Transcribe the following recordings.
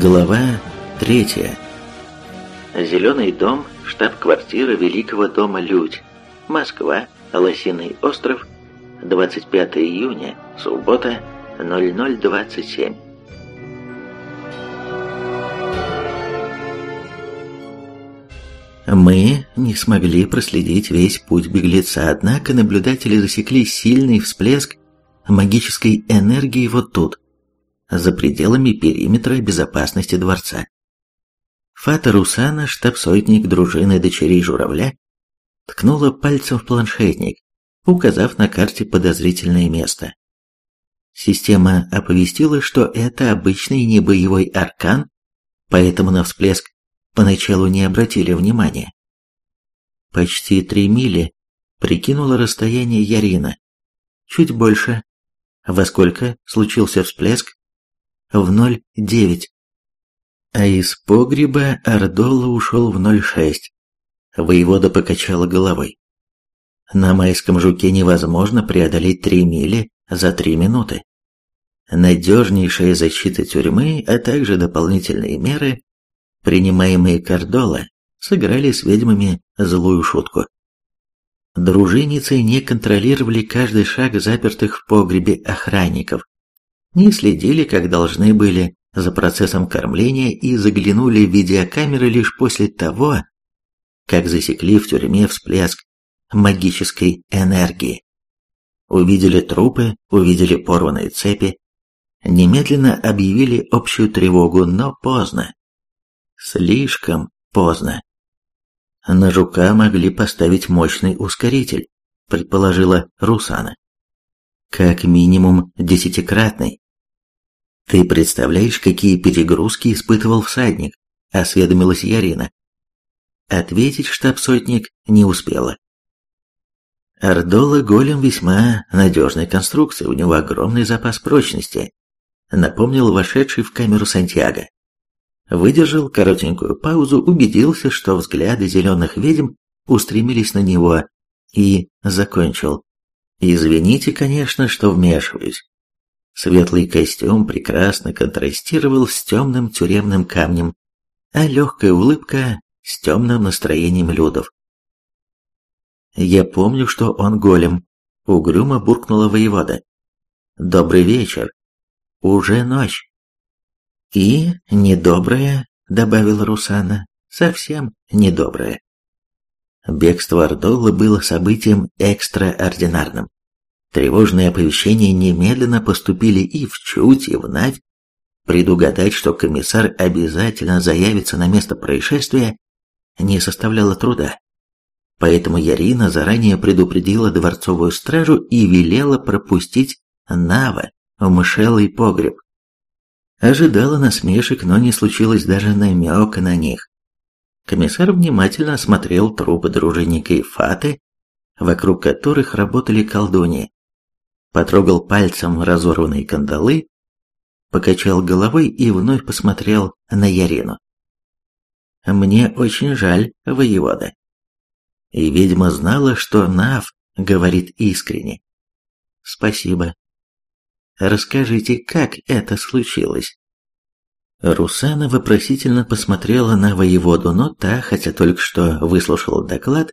Глава третья. Зеленый дом, штаб-квартира Великого дома Людь. Москва, Лосиный остров, 25 июня, суббота, 0027. Мы не смогли проследить весь путь беглеца, однако наблюдатели засекли сильный всплеск магической энергии вот тут, за пределами периметра безопасности дворца. Фата Русана, штаб-сотник дружины дочерей журавля, ткнула пальцем в планшетник, указав на карте подозрительное место. Система оповестила, что это обычный небоевой аркан, поэтому на всплеск поначалу не обратили внимания. Почти три мили прикинула расстояние Ярина. Чуть больше. Во сколько случился всплеск? В 0,9. А из погреба Ардола ушел в 0,6. Воевода покачала головой. На майском жуке невозможно преодолеть три мили за три минуты. Надежнейшая защита тюрьмы, а также дополнительные меры, принимаемые Кардола, сыграли с ведьмами злую шутку. Дружинницы не контролировали каждый шаг запертых в погребе охранников, не следили, как должны были, за процессом кормления и заглянули в видеокамеры лишь после того, как засекли в тюрьме всплеск магической энергии. Увидели трупы, увидели порванные цепи, немедленно объявили общую тревогу, но поздно. Слишком поздно. На жука могли поставить мощный ускоритель, предположила Русана. Как минимум десятикратный. «Ты представляешь, какие перегрузки испытывал всадник?» – осведомилась Ярина. Ответить штаб-сотник не успела. Ордола голем весьма надежная конструкция, у него огромный запас прочности, напомнил вошедший в камеру Сантьяго. Выдержал коротенькую паузу, убедился, что взгляды зеленых ведьм устремились на него и закончил. «Извините, конечно, что вмешиваюсь. Светлый костюм прекрасно контрастировал с темным тюремным камнем, а легкая улыбка с темным настроением людов. «Я помню, что он голем», — угрюмо буркнула воевода. «Добрый вечер. Уже ночь». «И недобрая», — добавила Русана, — «совсем недобрая». Бегство Ордолы было событием экстраординарным. Тревожные оповещения немедленно поступили и в Чуть, и в Навь. Предугадать, что комиссар обязательно заявится на место происшествия, не составляло труда. Поэтому Ярина заранее предупредила дворцовую стражу и велела пропустить Нава в мышелый погреб. Ожидала насмешек, но не случилось даже намека на них. Комиссар внимательно осмотрел трупы дружинника и Фаты, вокруг которых работали колдуньи потрогал пальцем разорванные кандалы, покачал головой и вновь посмотрел на Ярину. «Мне очень жаль, воевода». И ведьма знала, что Нав говорит искренне. «Спасибо. Расскажите, как это случилось?» Русана вопросительно посмотрела на воеводу, но та, хотя только что выслушала доклад,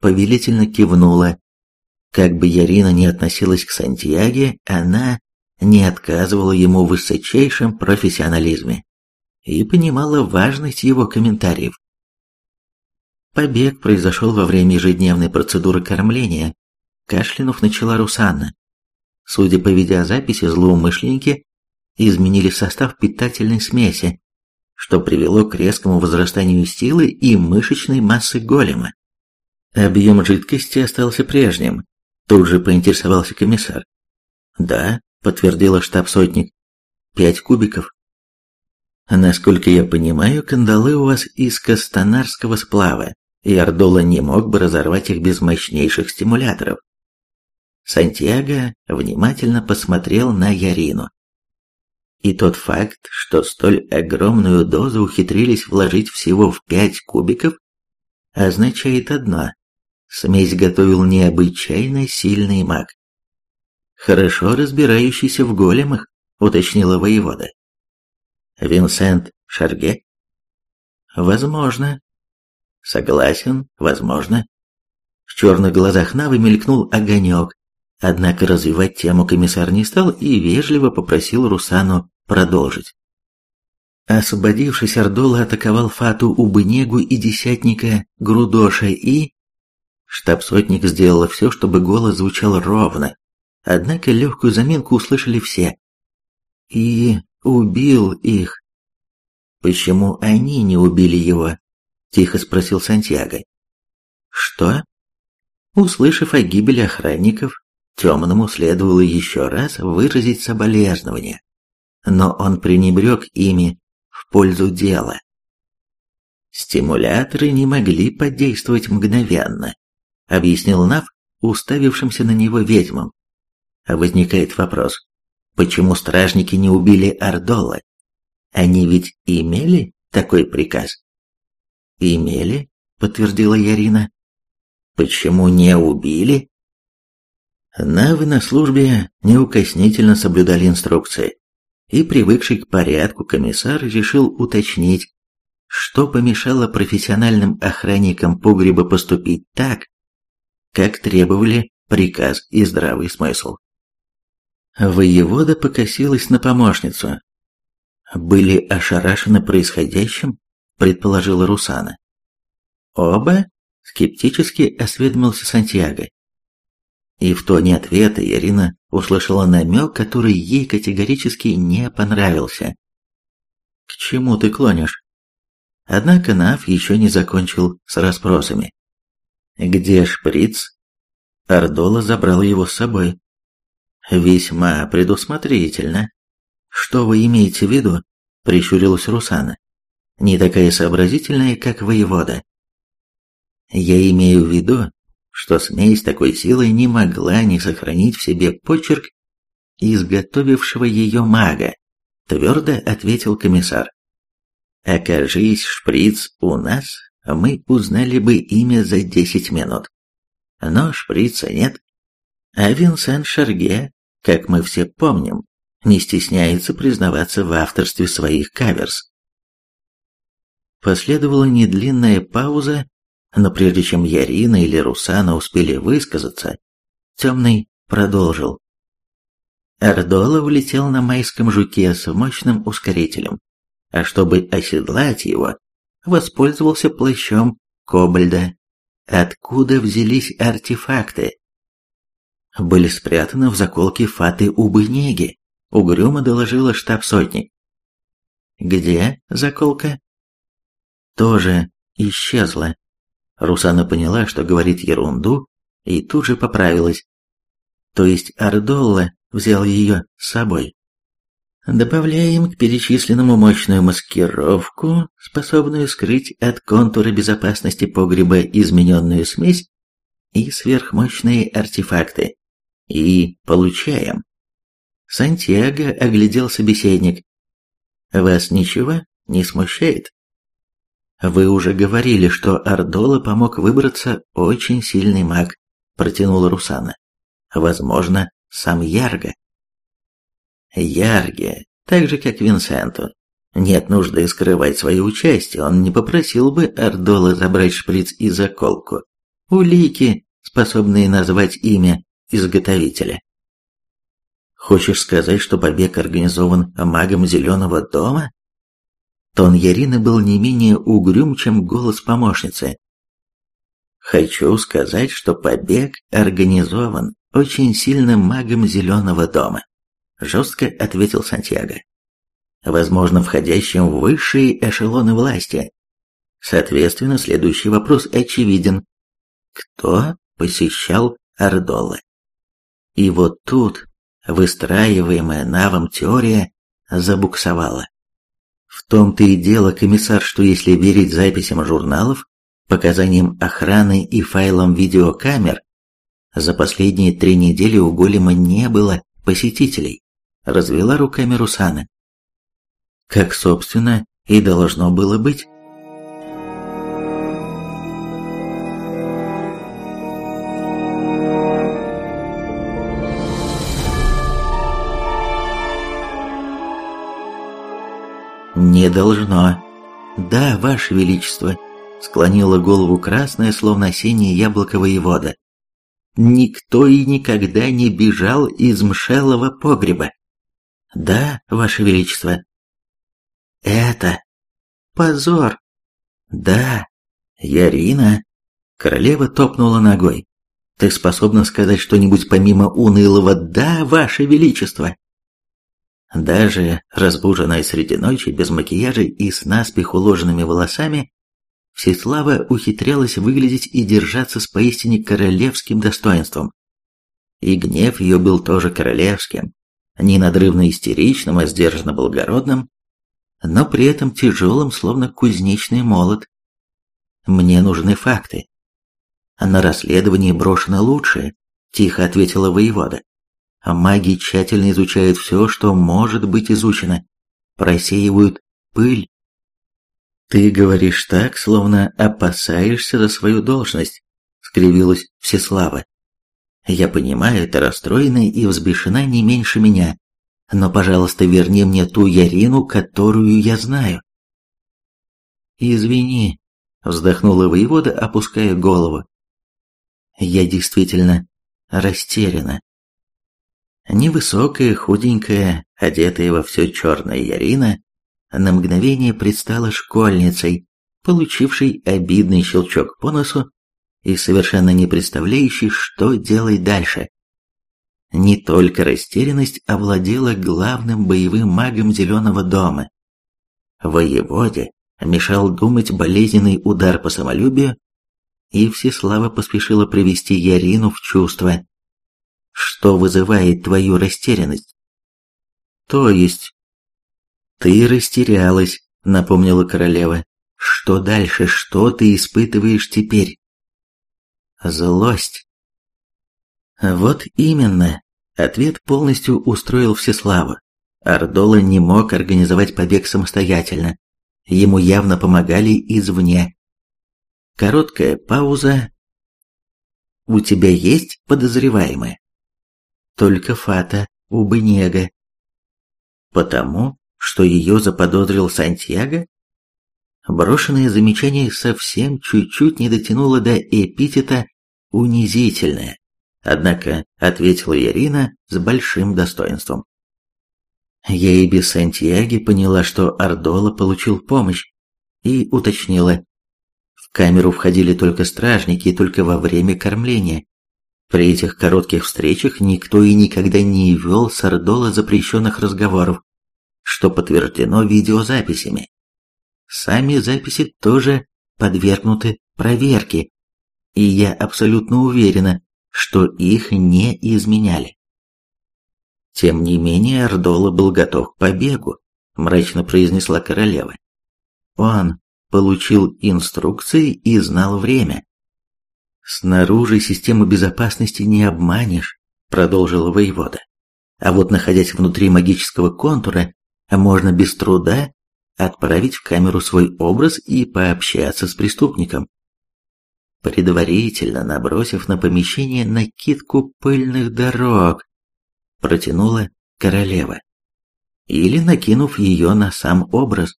повелительно кивнула как бы Ярина не относилась к Сантьяге, она не отказывала ему в высочайшем профессионализме и понимала важность его комментариев. Побег произошел во время ежедневной процедуры кормления. Кашлянув начала Русанна. Судя по видеозаписи, злоумышленники изменили состав питательной смеси, что привело к резкому возрастанию силы и мышечной массы голема. Объем жидкости остался прежним, Тут же поинтересовался комиссар. «Да», — подтвердила штаб-сотник. «Пять кубиков». «Насколько я понимаю, кандалы у вас из кастанарского сплава, и Ордола не мог бы разорвать их без мощнейших стимуляторов». Сантьяго внимательно посмотрел на Ярину. И тот факт, что столь огромную дозу ухитрились вложить всего в пять кубиков, означает одно. Смесь готовил необычайно сильный маг. Хорошо разбирающийся в големах, уточнила воевода. Винсент Шарге? Возможно. Согласен, возможно. В черных глазах Навы мелькнул огонек, однако развивать тему комиссар не стал и вежливо попросил Русану продолжить. Освободившись, Ордола атаковал Фату Убынегу и десятника Грудоша и... Штаб-сотник сделала все, чтобы голос звучал ровно, однако легкую заминку услышали все. И убил их. «Почему они не убили его?» – тихо спросил Сантьяго. «Что?» Услышав о гибели охранников, Темному следовало еще раз выразить соболезнование, но он пренебрег ими в пользу дела. Стимуляторы не могли подействовать мгновенно, объяснил Нав, уставившимся на него ведьмам. Возникает вопрос, почему стражники не убили Ардола? Они ведь имели такой приказ? Имели, подтвердила Ярина. Почему не убили? Навы на службе неукоснительно соблюдали инструкции, и привыкший к порядку комиссар решил уточнить, что помешало профессиональным охранникам погреба поступить так, как требовали приказ и здравый смысл. Воевода покосилась на помощницу. Были ошарашены происходящим, предположила Русана. Оба скептически осведомился Сантьяго. И в тоне ответа Ирина услышала намек, который ей категорически не понравился. «К чему ты клонишь?» Однако Нав еще не закончил с расспросами. «Где шприц?» Ардола забрал его с собой. «Весьма предусмотрительно. Что вы имеете в виду?» — прищурилась Русана. «Не такая сообразительная, как воевода». «Я имею в виду, что смесь такой силы не могла не сохранить в себе почерк изготовившего ее мага, твердо ответил комиссар. Окажись шприц у нас, мы узнали бы имя за десять минут. Но шприца нет. А Винсент Шарге, как мы все помним, не стесняется признаваться в авторстве своих каверс. Последовала недлинная пауза, но прежде чем Ярина или Русана успели высказаться, Темный продолжил. Эрдола влетел на майском жуке с мощным ускорителем, а чтобы оседлать его, воспользовался плащом Кобальда. Откуда взялись артефакты? Были спрятаны в заколке фаты Убынеги, угрюмо доложила штаб-сотник. Где заколка? Тоже исчезла, Русана поняла, что говорит ерунду, и тут же поправилась. То есть Ардолла взял ее с собой. Добавляем к перечисленному мощную маскировку, способную скрыть от контура безопасности погреба измененную смесь и сверхмощные артефакты. И получаем. Сантьяго оглядел собеседник. Вас ничего не смущает? «Вы уже говорили, что Ардола помог выбраться очень сильный маг», – протянула Русана. «Возможно, сам Ярго». Ярге, так же как Винсенту, нет нужды скрывать свое участие, он не попросил бы Ардола забрать шприц и заколку. Улики, способные назвать имя изготовителя. Хочешь сказать, что побег организован магом Зеленого дома? Тон Ярины был не менее угрюм, чем голос помощницы. «Хочу сказать, что побег организован очень сильным магом Зеленого дома», жестко ответил Сантьяго. «Возможно, входящим в высшие эшелоны власти. Соответственно, следующий вопрос очевиден. Кто посещал Ордола?» И вот тут выстраиваемая Навом теория забуксовала. В том-то и дело, комиссар, что если верить записям журналов, показаниям охраны и файлам видеокамер, за последние три недели у голема не было посетителей, развела руками Русана. Как, собственно, и должно было быть. «Не должно». «Да, Ваше Величество», — склонила голову красная, словно осеннее яблоко воевода. «Никто и никогда не бежал из мшелого погреба». «Да, Ваше Величество». «Это позор». «Да, Ярина». Королева топнула ногой. «Ты способна сказать что-нибудь помимо унылого «да, Ваше Величество»?» Даже разбуженная среди ночи, без макияжа и с наспех уложенными волосами, Всеслава ухитрялась выглядеть и держаться с поистине королевским достоинством. И гнев ее был тоже королевским, не надрывно истеричным, а сдержанно благородным, но при этом тяжелым, словно кузнечный молот. «Мне нужны факты». «На расследование брошено лучшее», — тихо ответила воевода. А маги тщательно изучают все, что может быть изучено, просеивают пыль. «Ты говоришь так, словно опасаешься за свою должность», — скривилась Всеслава. «Я понимаю, ты расстроена и взбешена не меньше меня, но, пожалуйста, верни мне ту Ярину, которую я знаю». «Извини», — вздохнула воевода, опуская голову. «Я действительно растеряна. Невысокая, худенькая, одетая во все черное Ярина, на мгновение предстала школьницей, получившей обидный щелчок по носу и совершенно не представляющей, что делать дальше. Не только растерянность овладела главным боевым магом Зеленого дома. Воеводе мешал думать болезненный удар по самолюбию, и Всеслава поспешила привести Ярину в чувство. Что вызывает твою растерянность? То есть... Ты растерялась, напомнила королева. Что дальше? Что ты испытываешь теперь? Злость. Вот именно. Ответ полностью устроил Всеславу. Ардола не мог организовать побег самостоятельно. Ему явно помогали извне. Короткая пауза. «У тебя есть подозреваемые?» Только Фата у Бенега. Потому, что ее заподозрил Сантьяго? Брошенное замечание совсем чуть-чуть не дотянуло до эпитета «унизительное», однако ответила Ирина с большим достоинством. Я и без Сантьяги поняла, что Ардола получил помощь, и уточнила. В камеру входили только стражники и только во время кормления. При этих коротких встречах никто и никогда не вел с Ордола запрещенных разговоров, что подтверждено видеозаписями. Сами записи тоже подвергнуты проверке, и я абсолютно уверена, что их не изменяли. Тем не менее, Ордола был готов к побегу, мрачно произнесла королева. Он получил инструкции и знал время. «Снаружи систему безопасности не обманешь», — продолжила воевода. «А вот находясь внутри магического контура, можно без труда отправить в камеру свой образ и пообщаться с преступником. Предварительно набросив на помещение накидку пыльных дорог, протянула королева. Или накинув ее на сам образ.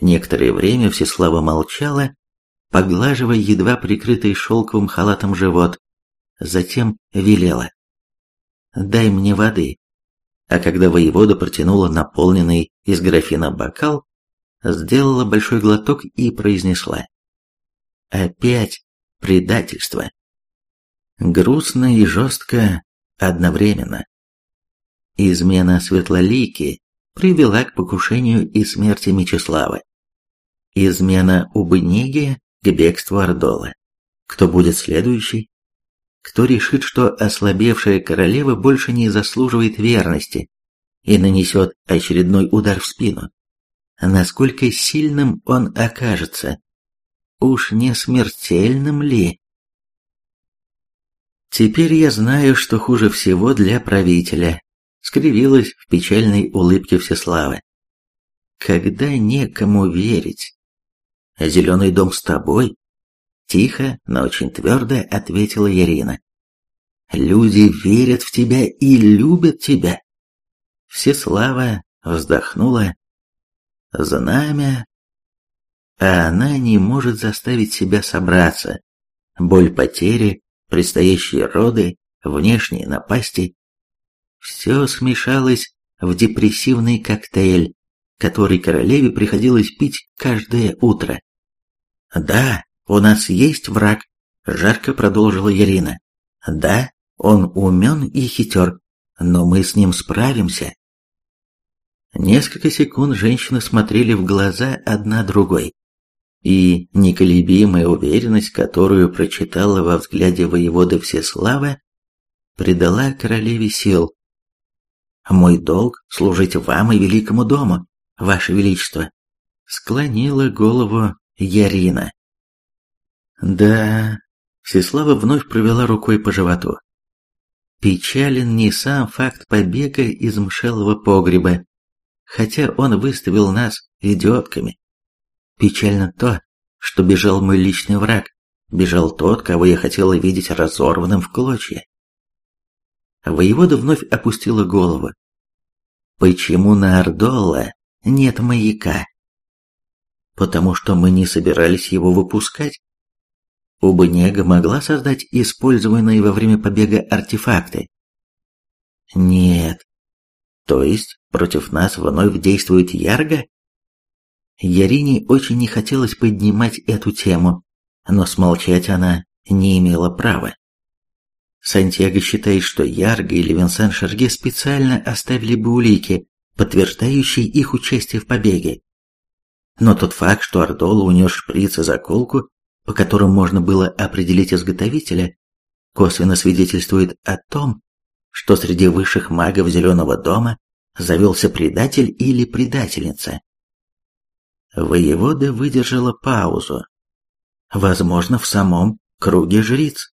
Некоторое время Всеслава молчала, поглаживая едва прикрытый шелковым халатом живот. Затем велела. «Дай мне воды». А когда воевода протянула наполненный из графина бокал, сделала большой глоток и произнесла. «Опять предательство». Грустно и жестко одновременно. Измена Светлолики привела к покушению и смерти Мечислава. Измена Убынеги к бегству Ордола. Кто будет следующий? Кто решит, что ослабевшая королева больше не заслуживает верности и нанесет очередной удар в спину? Насколько сильным он окажется? Уж не смертельным ли? Теперь я знаю, что хуже всего для правителя, скривилась в печальной улыбке Всеславы. Когда некому верить. «Зеленый дом с тобой?» Тихо, но очень твердо ответила Ирина. «Люди верят в тебя и любят тебя». Всеслава вздохнула. знамя. А она не может заставить себя собраться. Боль потери, предстоящие роды, внешние напасти. Все смешалось в депрессивный коктейль, который королеве приходилось пить каждое утро. «Да, у нас есть враг», — жарко продолжила Ирина. «Да, он умен и хитер, но мы с ним справимся». Несколько секунд женщины смотрели в глаза одна другой, и неколебимая уверенность, которую прочитала во взгляде воеводы Всеслава, придала королеве сил. «Мой долг — служить вам и великому дому, ваше величество», — склонила голову Ярина. «Да...» — Всеслава вновь провела рукой по животу. Печален не сам факт побега из мшелого погреба, хотя он выставил нас идиотками. Печально то, что бежал мой личный враг, бежал тот, кого я хотела видеть разорванным в клочья. Воевода вновь опустила голову. Почему на Ордолла нет маяка? Потому что мы не собирались его выпускать. Убнега могла создать использованные во время побега артефакты. Нет. То есть против нас вновь действует Ярга? Ярине очень не хотелось поднимать эту тему, но смолчать она не имела права. Сантьяго считает, что Ярго или Винсан Шарге специально оставили бы улики, подтверждающие их участие в побеге. Но тот факт, что Ардола унес шприц и заколку, по которым можно было определить изготовителя, косвенно свидетельствует о том, что среди высших магов Зеленого дома завелся предатель или предательница. Воевода выдержала паузу. Возможно, в самом круге жриц.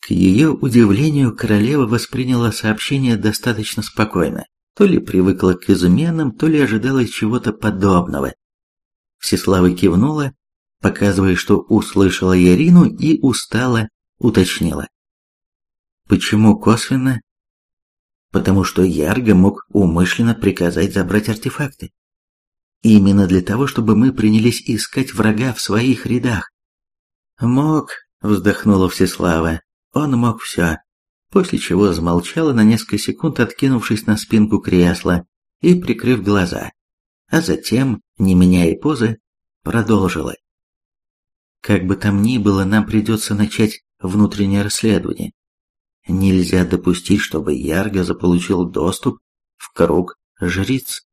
К ее удивлению, королева восприняла сообщение достаточно спокойно. То ли привыкла к изменам, то ли ожидала чего-то подобного. Всеслава кивнула, показывая, что услышала Ярину и устала, уточнила. Почему косвенно? Потому что Ярго мог умышленно приказать забрать артефакты. Именно для того, чтобы мы принялись искать врага в своих рядах. Мог, вздохнула Всеслава, он мог все, после чего замолчала на несколько секунд, откинувшись на спинку кресла и прикрыв глаза, а затем, не меняя позы, продолжила. Как бы там ни было, нам придется начать внутреннее расследование. Нельзя допустить, чтобы Ярго заполучил доступ в круг жриц.